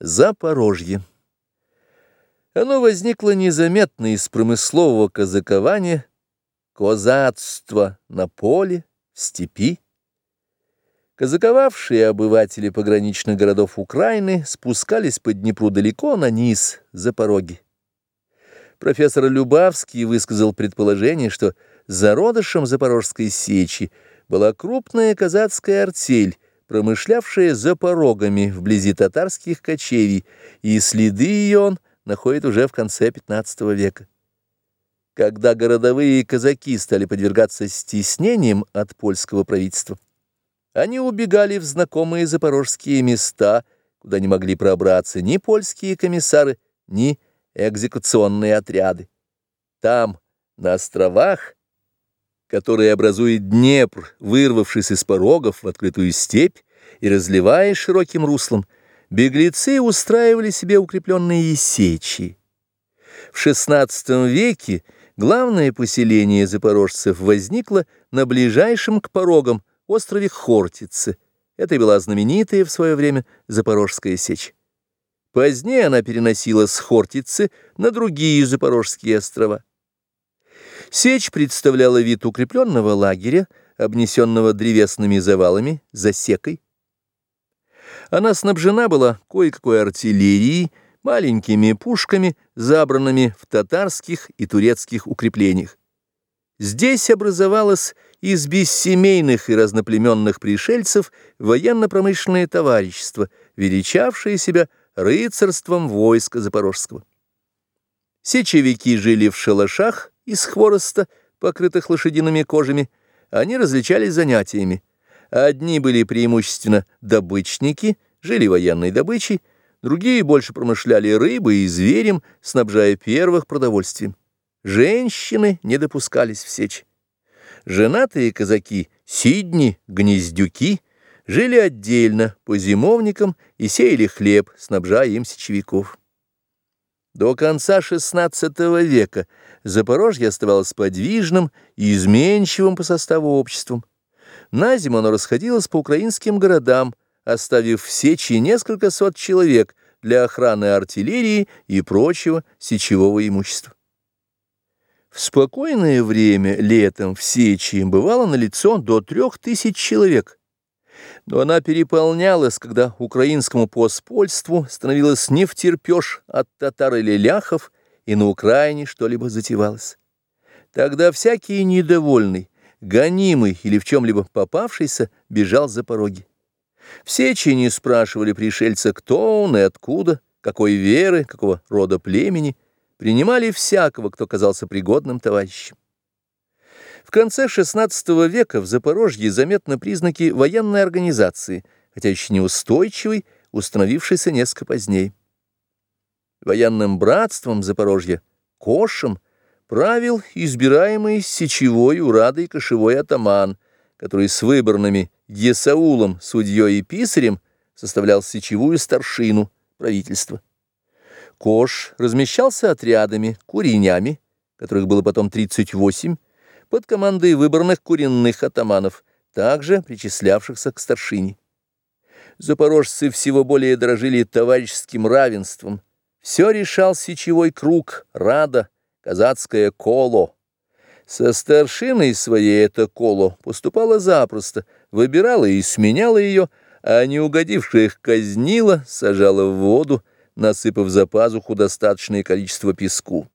Запорожье. Оно возникло незаметно из промыслового казакования, козацтва на поле, в степи. Казаковавшие обыватели пограничных городов Украины спускались по Днепру далеко на низ, за. Профессор Любавский высказал предположение, что зародышем Запорожской сечи была крупная казацкая артель, промышлявшая за порогами вблизи татарских кочевий, и следы ее он находит уже в конце XV века. Когда городовые казаки стали подвергаться стеснениям от польского правительства, они убегали в знакомые запорожские места, куда не могли пробраться ни польские комиссары, ни экзекуционные отряды. Там, на островах, который образует Днепр, вырвавшись из порогов в открытую степь и разливая широким руслом, беглецы устраивали себе укрепленные сечи. В XVI веке главное поселение запорожцев возникло на ближайшем к порогам острове Хортице. Это была знаменитая в свое время Запорожская сечь. Позднее она переносилась с Хортицы на другие Запорожские острова. Сечь представляла вид укрепленного лагеря, обнесенного древесными завалами, засекой. Она снабжена была кое-какой артиллерией, маленькими пушками, забранными в татарских и турецких укреплениях. Здесь образовалось из бессемейных и разноплеменных пришельцев военно-промышленное товарищество, величавшее себя рыцарством войска Запорожского. Сечевики жили в шалашах, из хвороста, покрытых лошадиными кожами, они различались занятиями. Одни были преимущественно добычники, жили военной добычей, другие больше промышляли рыбой и зверем, снабжая первых продовольствием. Женщины не допускались в сечь. Женатые казаки, сидни, гнездюки, жили отдельно по зимовникам и сеяли хлеб, снабжая им сечевиков. До конца XVI века Запорожье оставалось подвижным и изменчивым по составу обществом. На зиму оно расходилось по украинским городам, оставив в сечи несколько сот человек для охраны артиллерии и прочего сечевого имущества. В спокойное время летом в сечи бывало налицо до трех тысяч человек, но она переполнялась, когда украинскому поспольству становилось не втерпешь от татар или ляхов, и на Украине что-либо затевалось. Тогда всякий недовольный, гонимый или в чем-либо попавшийся бежал за пороги. Все чини спрашивали пришельца, кто он и откуда, какой веры, какого рода племени, принимали всякого, кто казался пригодным товарищем. В конце XVI века в Запорожье заметны признаки военной организации, хотя еще неустойчивой, установившейся несколько позднее. Военным братством Запорожья, Кошем, правил избираемый сечевой, урадой кошевой атаман, который с выборными Есаулом, судьей и писарем составлял сечевую старшину правительства. Кош размещался отрядами, куренями, которых было потом 38, под командой выбранных куренных атаманов, также причислявшихся к старшине. Запорожцы всего более дорожили товарищеским равенством. Все решал сечевой круг, рада, казацкое коло. Со старшиной своей это коло поступало запросто, выбирала и сменяла ее, а не угодивших казнила, сажала в воду, насыпав за пазуху достаточное количество песку.